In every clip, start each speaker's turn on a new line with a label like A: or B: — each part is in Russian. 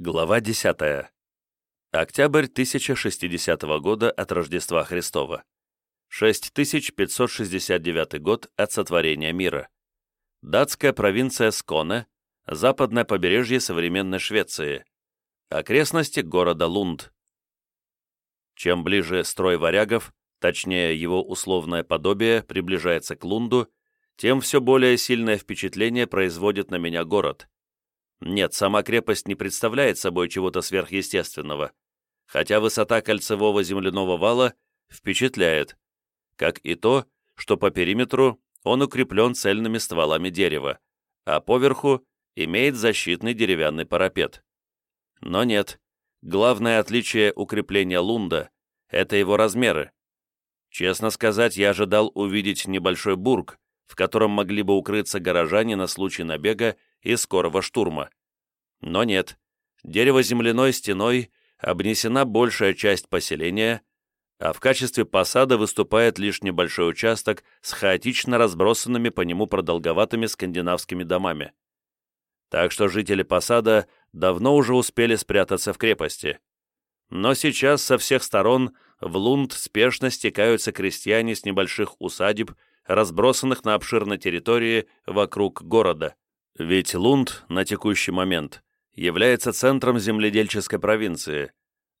A: Глава 10. Октябрь 1060 года от Рождества Христова. 6569 год от сотворения мира. Датская провинция Сконе, западное побережье современной Швеции. Окрестности города Лунд. Чем ближе строй варягов, точнее его условное подобие, приближается к Лунду, тем все более сильное впечатление производит на меня город. Нет, сама крепость не представляет собой чего-то сверхъестественного, хотя высота кольцевого земляного вала впечатляет, как и то, что по периметру он укреплен цельными стволами дерева, а поверху имеет защитный деревянный парапет. Но нет, главное отличие укрепления Лунда – это его размеры. Честно сказать, я ожидал увидеть небольшой бург, в котором могли бы укрыться горожане на случай набега и скорого штурма. Но нет, дерево-земляной стеной обнесена большая часть поселения, а в качестве посада выступает лишь небольшой участок с хаотично разбросанными по нему продолговатыми скандинавскими домами. Так что жители посада давно уже успели спрятаться в крепости. Но сейчас со всех сторон в Лунд спешно стекаются крестьяне с небольших усадеб, разбросанных на обширной территории вокруг города. Ведь Лунд на текущий момент является центром земледельческой провинции,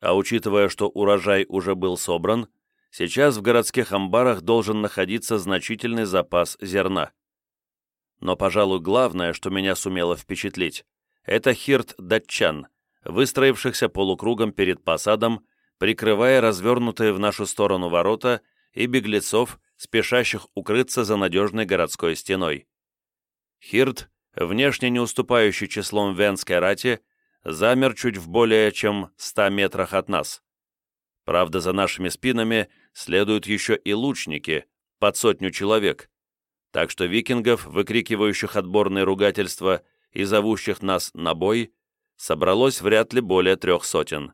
A: а учитывая, что урожай уже был собран, сейчас в городских амбарах должен находиться значительный запас зерна. Но, пожалуй, главное, что меня сумело впечатлить, это хирт датчан, выстроившихся полукругом перед посадом, прикрывая развернутые в нашу сторону ворота и беглецов, спешащих укрыться за надежной городской стеной. Хирт внешне не уступающий числом венской рати, замер чуть в более чем ста метрах от нас. Правда, за нашими спинами следуют еще и лучники, под сотню человек, так что викингов, выкрикивающих отборные ругательства и зовущих нас на бой, собралось вряд ли более трех сотен.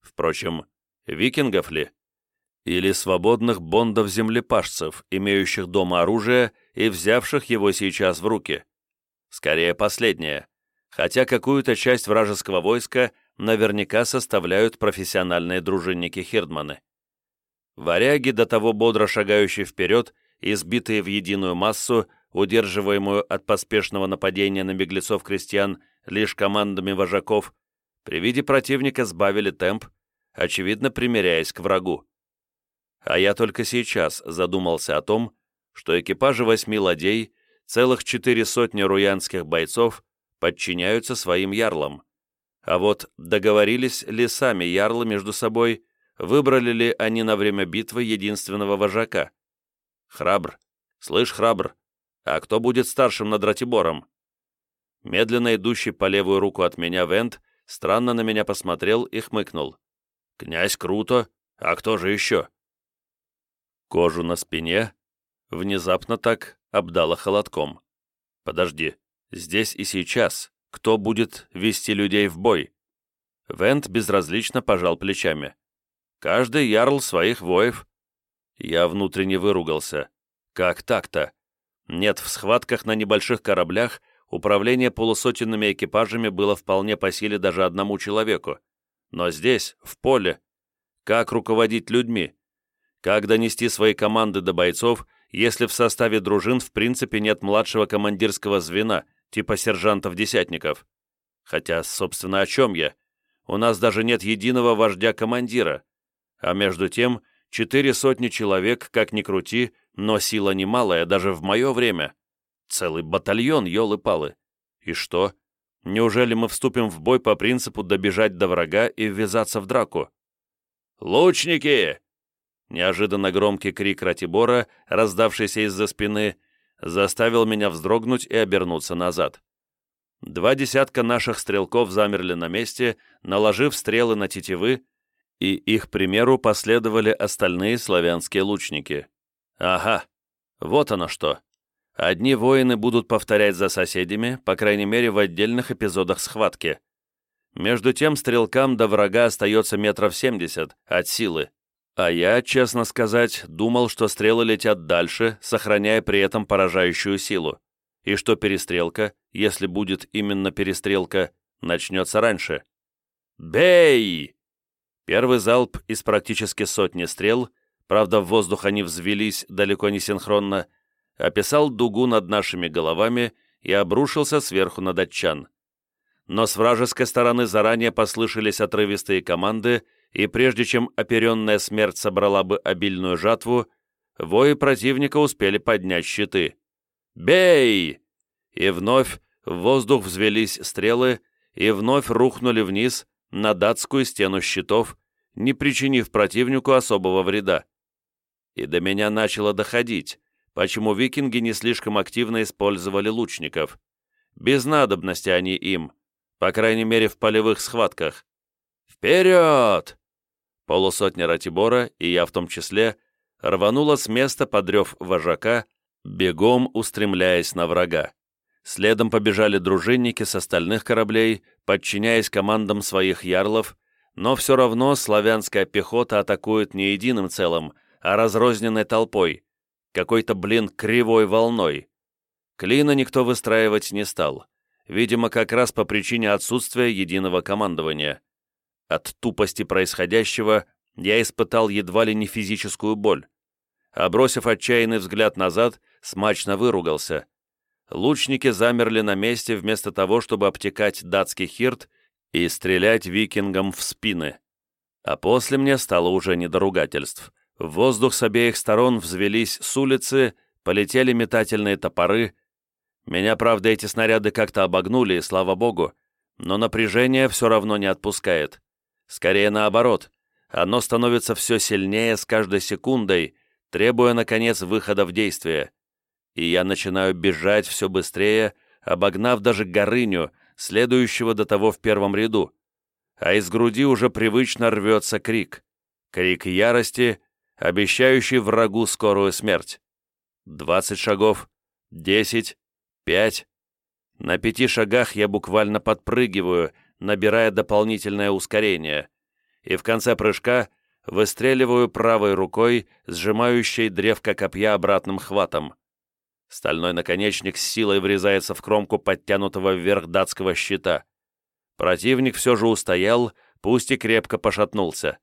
A: Впрочем, викингов ли? Или свободных бондов-землепашцев, имеющих дома оружие и взявших его сейчас в руки? Скорее последнее, хотя какую-то часть вражеского войска наверняка составляют профессиональные дружинники-хирдманы. Варяги, до того бодро шагающие вперед, избитые в единую массу, удерживаемую от поспешного нападения на беглецов-крестьян лишь командами вожаков, при виде противника сбавили темп, очевидно примиряясь к врагу. А я только сейчас задумался о том, что экипажи восьми ладей целых четыре сотни руянских бойцов подчиняются своим ярлам. А вот договорились ли сами ярлы между собой, выбрали ли они на время битвы единственного вожака? Храбр. Слышь, храбр, а кто будет старшим над Ратибором? Медленно идущий по левую руку от меня Вент странно на меня посмотрел и хмыкнул. «Князь круто, а кто же еще?» Кожу на спине внезапно так обдало холодком. «Подожди, здесь и сейчас кто будет вести людей в бой?» Вент безразлично пожал плечами. «Каждый ярл своих воев». Я внутренне выругался. «Как так-то?» Нет, в схватках на небольших кораблях управление полусотенными экипажами было вполне по силе даже одному человеку. Но здесь, в поле, как руководить людьми? Как донести свои команды до бойцов если в составе дружин в принципе нет младшего командирского звена, типа сержантов-десятников. Хотя, собственно, о чем я? У нас даже нет единого вождя-командира. А между тем, четыре сотни человек, как ни крути, но сила немалая даже в мое время. Целый батальон, елы-палы. И что? Неужели мы вступим в бой по принципу добежать до врага и ввязаться в драку? «Лучники! Неожиданно громкий крик Ратибора, раздавшийся из-за спины, заставил меня вздрогнуть и обернуться назад. Два десятка наших стрелков замерли на месте, наложив стрелы на тетивы, и их примеру последовали остальные славянские лучники. Ага, вот оно что. Одни воины будут повторять за соседями, по крайней мере в отдельных эпизодах схватки. Между тем стрелкам до врага остается метров семьдесят от силы. А я, честно сказать, думал, что стрелы летят дальше, сохраняя при этом поражающую силу, и что перестрелка, если будет именно перестрелка, начнется раньше, «Бей!» Первый залп из практически сотни стрел, правда, в воздух они взвелись далеко не синхронно, описал дугу над нашими головами и обрушился сверху на датчан. Но с вражеской стороны заранее послышались отрывистые команды, и прежде чем оперенная смерть собрала бы обильную жатву, вои противника успели поднять щиты. «Бей!» И вновь в воздух взвелись стрелы, и вновь рухнули вниз на датскую стену щитов, не причинив противнику особого вреда. И до меня начало доходить, почему викинги не слишком активно использовали лучников. Без надобности они им, по крайней мере в полевых схватках. «Вперед!» Полусотня Ратибора, и я в том числе, рванула с места подрев вожака, бегом устремляясь на врага. Следом побежали дружинники с остальных кораблей, подчиняясь командам своих ярлов, но все равно славянская пехота атакует не единым целым, а разрозненной толпой, какой-то, блин, кривой волной. Клина никто выстраивать не стал, видимо, как раз по причине отсутствия единого командования. От тупости происходящего я испытал едва ли не физическую боль. А бросив отчаянный взгляд назад, смачно выругался. Лучники замерли на месте вместо того, чтобы обтекать датский хирт и стрелять викингам в спины. А после мне стало уже не до ругательств. В воздух с обеих сторон взвелись с улицы, полетели метательные топоры. Меня, правда, эти снаряды как-то обогнули, и слава богу, но напряжение все равно не отпускает. Скорее наоборот, оно становится все сильнее с каждой секундой, требуя, наконец, выхода в действие. И я начинаю бежать все быстрее, обогнав даже Горыню, следующего до того в первом ряду. А из груди уже привычно рвется крик. Крик ярости, обещающий врагу скорую смерть. Двадцать шагов, десять, пять. На пяти шагах я буквально подпрыгиваю, набирая дополнительное ускорение, и в конце прыжка выстреливаю правой рукой, сжимающей древко копья обратным хватом. Стальной наконечник с силой врезается в кромку подтянутого вверх датского щита. Противник все же устоял, пусть и крепко пошатнулся.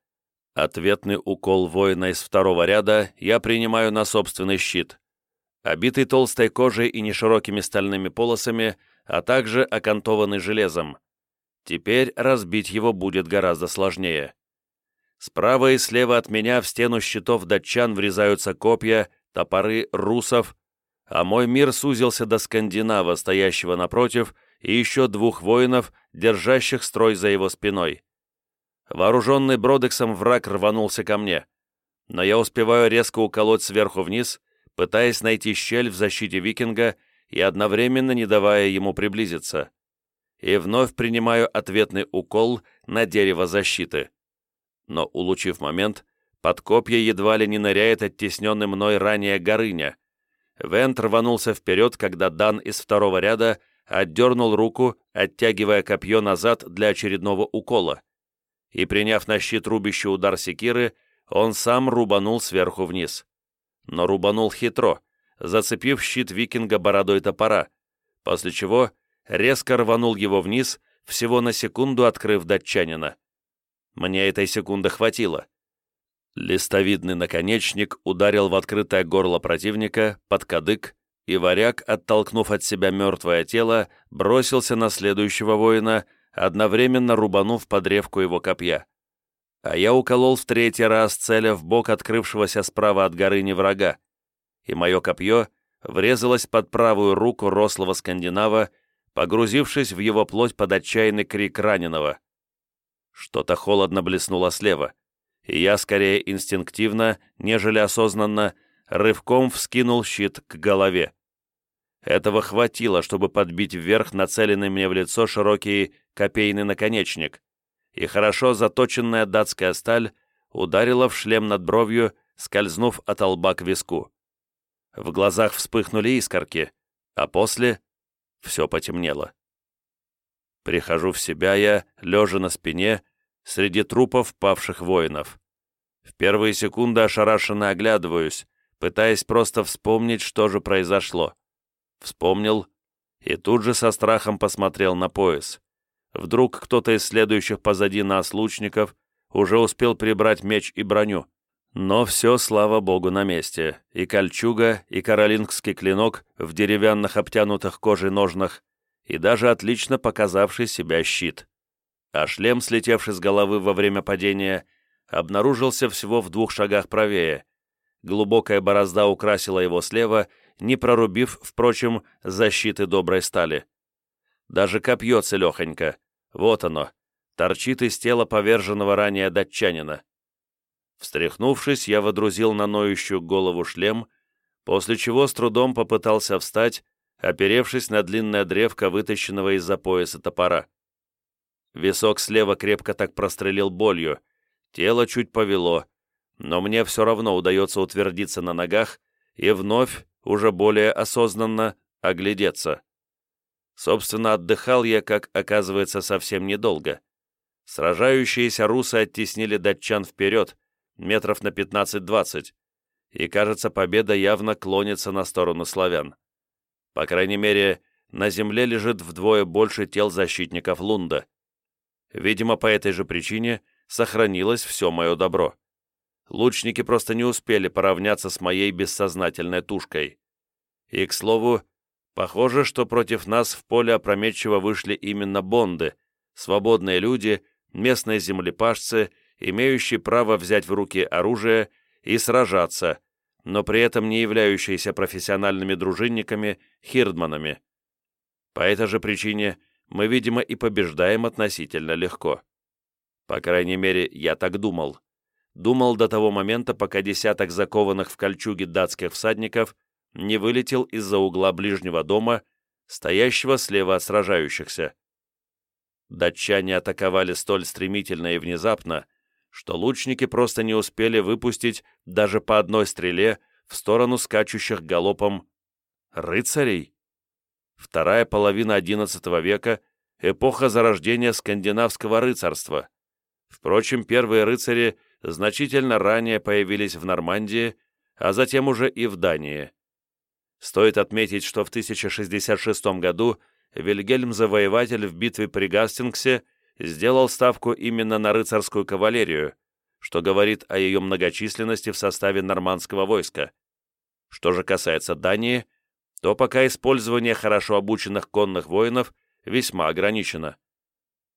A: Ответный укол воина из второго ряда я принимаю на собственный щит. Обитый толстой кожей и неширокими стальными полосами, а также окантованный железом. Теперь разбить его будет гораздо сложнее. Справа и слева от меня в стену щитов датчан врезаются копья, топоры русов, а мой мир сузился до скандинава, стоящего напротив, и еще двух воинов, держащих строй за его спиной. Вооруженный Бродексом враг рванулся ко мне, но я успеваю резко уколоть сверху вниз, пытаясь найти щель в защите викинга и одновременно не давая ему приблизиться и вновь принимаю ответный укол на дерево защиты. Но, улучив момент, под копья едва ли не ныряет оттесненный мной ранее Горыня. Вент рванулся вперед, когда Дан из второго ряда отдернул руку, оттягивая копье назад для очередного укола. И, приняв на щит рубящий удар секиры, он сам рубанул сверху вниз. Но рубанул хитро, зацепив щит викинга бородой топора, после чего резко рванул его вниз, всего на секунду открыв датчанина. Мне этой секунды хватило. Листовидный наконечник ударил в открытое горло противника, под кадык, и варяг, оттолкнув от себя мертвое тело, бросился на следующего воина, одновременно рубанув под древку его копья. А я уколол в третий раз, целя в бок открывшегося справа от горы не врага, и мое копье врезалось под правую руку рослого скандинава, погрузившись в его плоть под отчаянный крик раненого. Что-то холодно блеснуло слева, и я скорее инстинктивно, нежели осознанно, рывком вскинул щит к голове. Этого хватило, чтобы подбить вверх нацеленный мне в лицо широкий копейный наконечник, и хорошо заточенная датская сталь ударила в шлем над бровью, скользнув от лба к виску. В глазах вспыхнули искорки, а после все потемнело. Прихожу в себя я, лежа на спине, среди трупов павших воинов. В первые секунды ошарашенно оглядываюсь, пытаясь просто вспомнить, что же произошло. Вспомнил и тут же со страхом посмотрел на пояс. Вдруг кто-то из следующих позади нас лучников уже успел прибрать меч и броню. Но все, слава богу, на месте. И кольчуга, и каролингский клинок в деревянных обтянутых кожей ножнах, и даже отлично показавший себя щит. А шлем, слетевший с головы во время падения, обнаружился всего в двух шагах правее. Глубокая борозда украсила его слева, не прорубив, впрочем, защиты доброй стали. Даже копье целехонько. Вот оно. Торчит из тела поверженного ранее датчанина. Встряхнувшись, я водрузил на ноющую голову шлем, после чего с трудом попытался встать, оперевшись на длинное древко, вытащенного из-за пояса топора. Висок слева крепко так прострелил болью, тело чуть повело, но мне все равно удается утвердиться на ногах и вновь, уже более осознанно, оглядеться. Собственно, отдыхал я, как оказывается, совсем недолго. Сражающиеся русы оттеснили датчан вперед, метров на 15-20, и, кажется, победа явно клонится на сторону славян. По крайней мере, на земле лежит вдвое больше тел защитников Лунда. Видимо, по этой же причине сохранилось все мое добро. Лучники просто не успели поравняться с моей бессознательной тушкой. И, к слову, Похоже, что против нас в поле опрометчиво вышли именно бонды, свободные люди, местные землепашцы, имеющие право взять в руки оружие и сражаться, но при этом не являющиеся профессиональными дружинниками, хирдманами. По этой же причине мы, видимо, и побеждаем относительно легко. По крайней мере, я так думал. Думал до того момента, пока десяток закованных в кольчуги датских всадников – не вылетел из-за угла ближнего дома, стоящего слева от сражающихся. Датчане атаковали столь стремительно и внезапно, что лучники просто не успели выпустить даже по одной стреле в сторону скачущих галопом рыцарей. Вторая половина XI века — эпоха зарождения скандинавского рыцарства. Впрочем, первые рыцари значительно ранее появились в Нормандии, а затем уже и в Дании. Стоит отметить, что в 1066 году Вильгельм Завоеватель в битве при Гастингсе сделал ставку именно на рыцарскую кавалерию, что говорит о ее многочисленности в составе нормандского войска. Что же касается Дании, то пока использование хорошо обученных конных воинов весьма ограничено.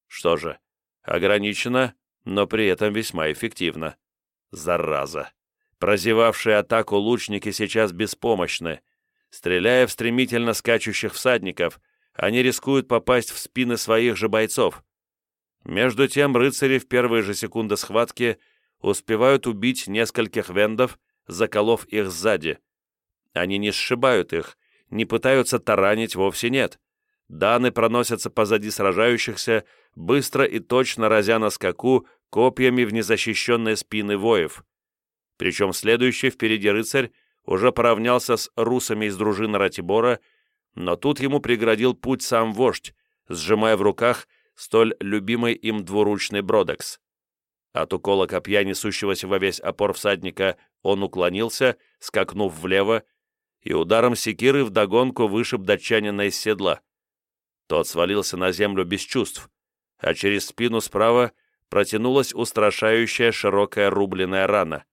A: Что же, ограничено, но при этом весьма эффективно. Зараза! Прозевавшие атаку лучники сейчас беспомощны, Стреляя в стремительно скачущих всадников, они рискуют попасть в спины своих же бойцов. Между тем рыцари в первые же секунды схватки успевают убить нескольких вендов, заколов их сзади. Они не сшибают их, не пытаются таранить, вовсе нет. Даны проносятся позади сражающихся, быстро и точно разя на скаку копьями в незащищенные спины воев. Причем следующий впереди рыцарь уже поравнялся с русами из дружины Ратибора, но тут ему преградил путь сам вождь, сжимая в руках столь любимый им двуручный бродекс. От укола копья, несущегося во весь опор всадника, он уклонился, скакнув влево, и ударом секиры вдогонку вышиб датчанина из седла. Тот свалился на землю без чувств, а через спину справа протянулась устрашающая широкая рубленная рана.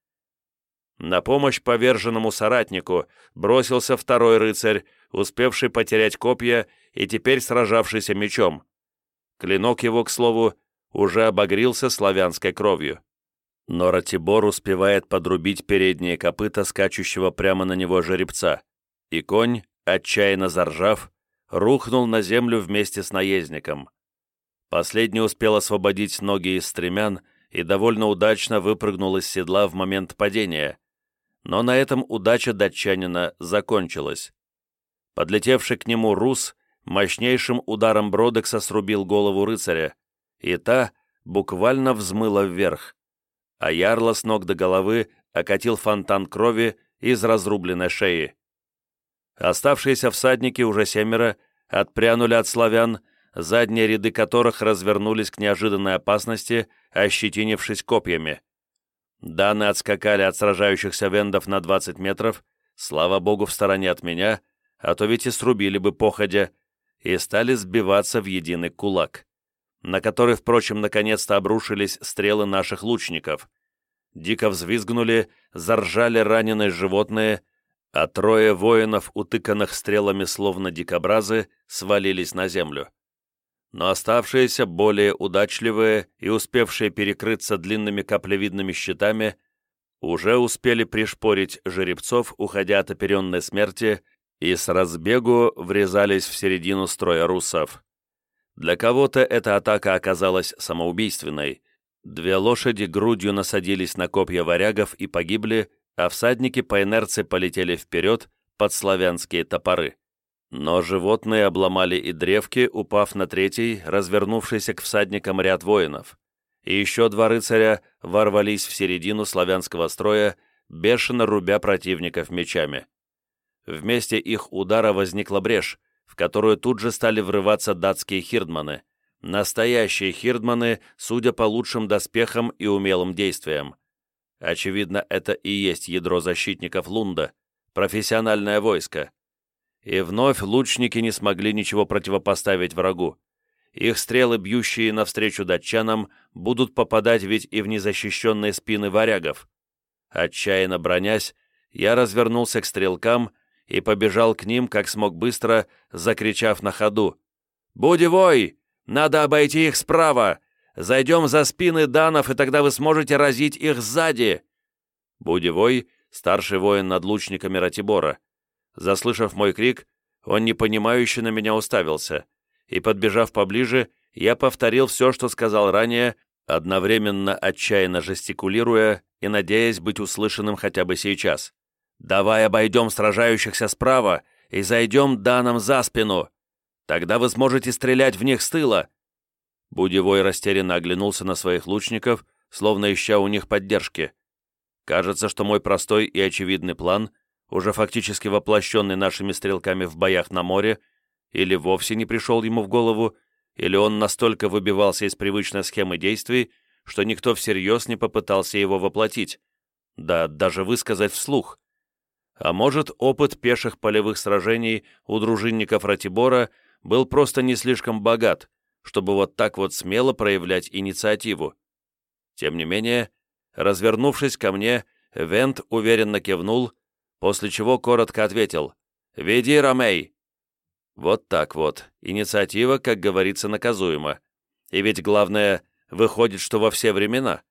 A: На помощь поверженному соратнику бросился второй рыцарь, успевший потерять копья и теперь сражавшийся мечом. Клинок его, к слову, уже обогрился славянской кровью. Но Ратибор успевает подрубить передние копыта скачущего прямо на него жеребца, и конь, отчаянно заржав, рухнул на землю вместе с наездником. Последний успел освободить ноги из стремян и довольно удачно выпрыгнул из седла в момент падения, но на этом удача датчанина закончилась. Подлетевший к нему рус мощнейшим ударом Бродекса срубил голову рыцаря, и та буквально взмыла вверх, а ярло с ног до головы окатил фонтан крови из разрубленной шеи. Оставшиеся всадники, уже семеро, отпрянули от славян, задние ряды которых развернулись к неожиданной опасности, ощетинившись копьями. Даны отскакали от сражающихся вендов на 20 метров, слава богу, в стороне от меня, а то ведь и срубили бы походя, и стали сбиваться в единый кулак. на который, впрочем, наконец-то обрушились стрелы наших лучников. Дико взвизгнули, заржали раненые животные, а трое воинов, утыканных стрелами словно дикобразы, свалились на землю. Но оставшиеся, более удачливые и успевшие перекрыться длинными каплевидными щитами, уже успели пришпорить жеребцов, уходя от оперенной смерти, и с разбегу врезались в середину строя русов. Для кого-то эта атака оказалась самоубийственной. Две лошади грудью насадились на копья варягов и погибли, а всадники по инерции полетели вперед под славянские топоры. Но животные обломали и древки, упав на третий, развернувшийся к всадникам ряд воинов. И еще два рыцаря ворвались в середину славянского строя, бешено рубя противников мечами. Вместе их удара возникла брешь, в которую тут же стали врываться датские хирдманы. Настоящие хирдманы, судя по лучшим доспехам и умелым действиям. Очевидно, это и есть ядро защитников Лунда, профессиональное войско. И вновь лучники не смогли ничего противопоставить врагу. Их стрелы, бьющие навстречу датчанам, будут попадать ведь и в незащищенные спины варягов. Отчаянно бронясь, я развернулся к стрелкам и побежал к ним, как смог быстро, закричав на ходу. «Будевой! Надо обойти их справа! Зайдем за спины данов, и тогда вы сможете разить их сзади!» Будевой, старший воин над лучниками Ратибора. Заслышав мой крик, он непонимающе на меня уставился, и, подбежав поближе, я повторил все, что сказал ранее, одновременно отчаянно жестикулируя и надеясь быть услышанным хотя бы сейчас. «Давай обойдем сражающихся справа и зайдем данам за спину. Тогда вы сможете стрелять в них с тыла. Будевой растерянно оглянулся на своих лучников, словно ища у них поддержки. Кажется, что мой простой и очевидный план, уже фактически воплощенный нашими стрелками в боях на море, или вовсе не пришел ему в голову, или он настолько выбивался из привычной схемы действий, что никто всерьез не попытался его воплотить, да даже высказать вслух. А может, опыт пеших полевых сражений у дружинников Ратибора был просто не слишком богат, чтобы вот так вот смело проявлять инициативу. Тем не менее, развернувшись ко мне, Вент уверенно кивнул, после чего коротко ответил «Веди, Ромей!» Вот так вот, инициатива, как говорится, наказуема. И ведь главное, выходит, что во все времена.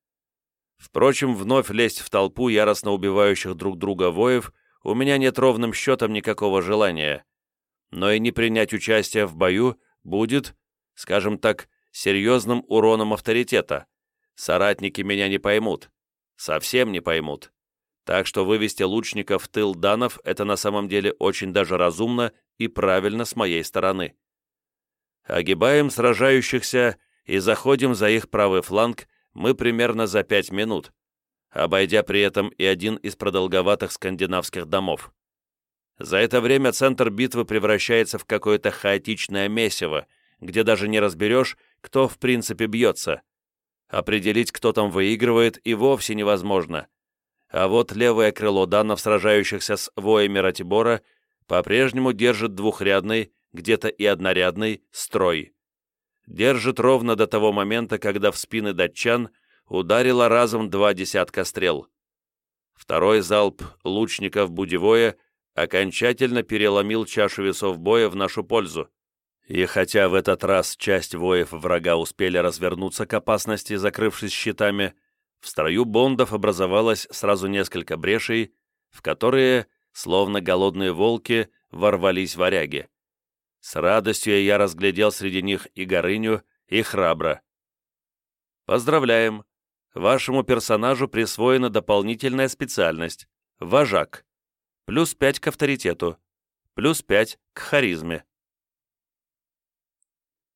A: Впрочем, вновь лезть в толпу яростно убивающих друг друга воев у меня нет ровным счетом никакого желания. Но и не принять участие в бою будет, скажем так, серьезным уроном авторитета. Соратники меня не поймут. Совсем не поймут. Так что вывести лучников в тыл данов – это на самом деле очень даже разумно и правильно с моей стороны. Огибаем сражающихся и заходим за их правый фланг мы примерно за пять минут, обойдя при этом и один из продолговатых скандинавских домов. За это время центр битвы превращается в какое-то хаотичное месиво – где даже не разберешь, кто в принципе бьется. Определить, кто там выигрывает, и вовсе невозможно. А вот левое крыло данов, сражающихся с воями Ратибора, по-прежнему держит двухрядный, где-то и однорядный, строй. Держит ровно до того момента, когда в спины датчан ударило разом два десятка стрел. Второй залп лучников Будевое окончательно переломил чашу весов боя в нашу пользу. И хотя в этот раз часть воев врага успели развернуться к опасности, закрывшись щитами, в строю бондов образовалось сразу несколько брешей, в которые, словно голодные волки, ворвались варяги. С радостью я разглядел среди них и Горыню, и Храбра. Поздравляем! Вашему персонажу присвоена дополнительная специальность — вожак. Плюс пять к авторитету, плюс пять к харизме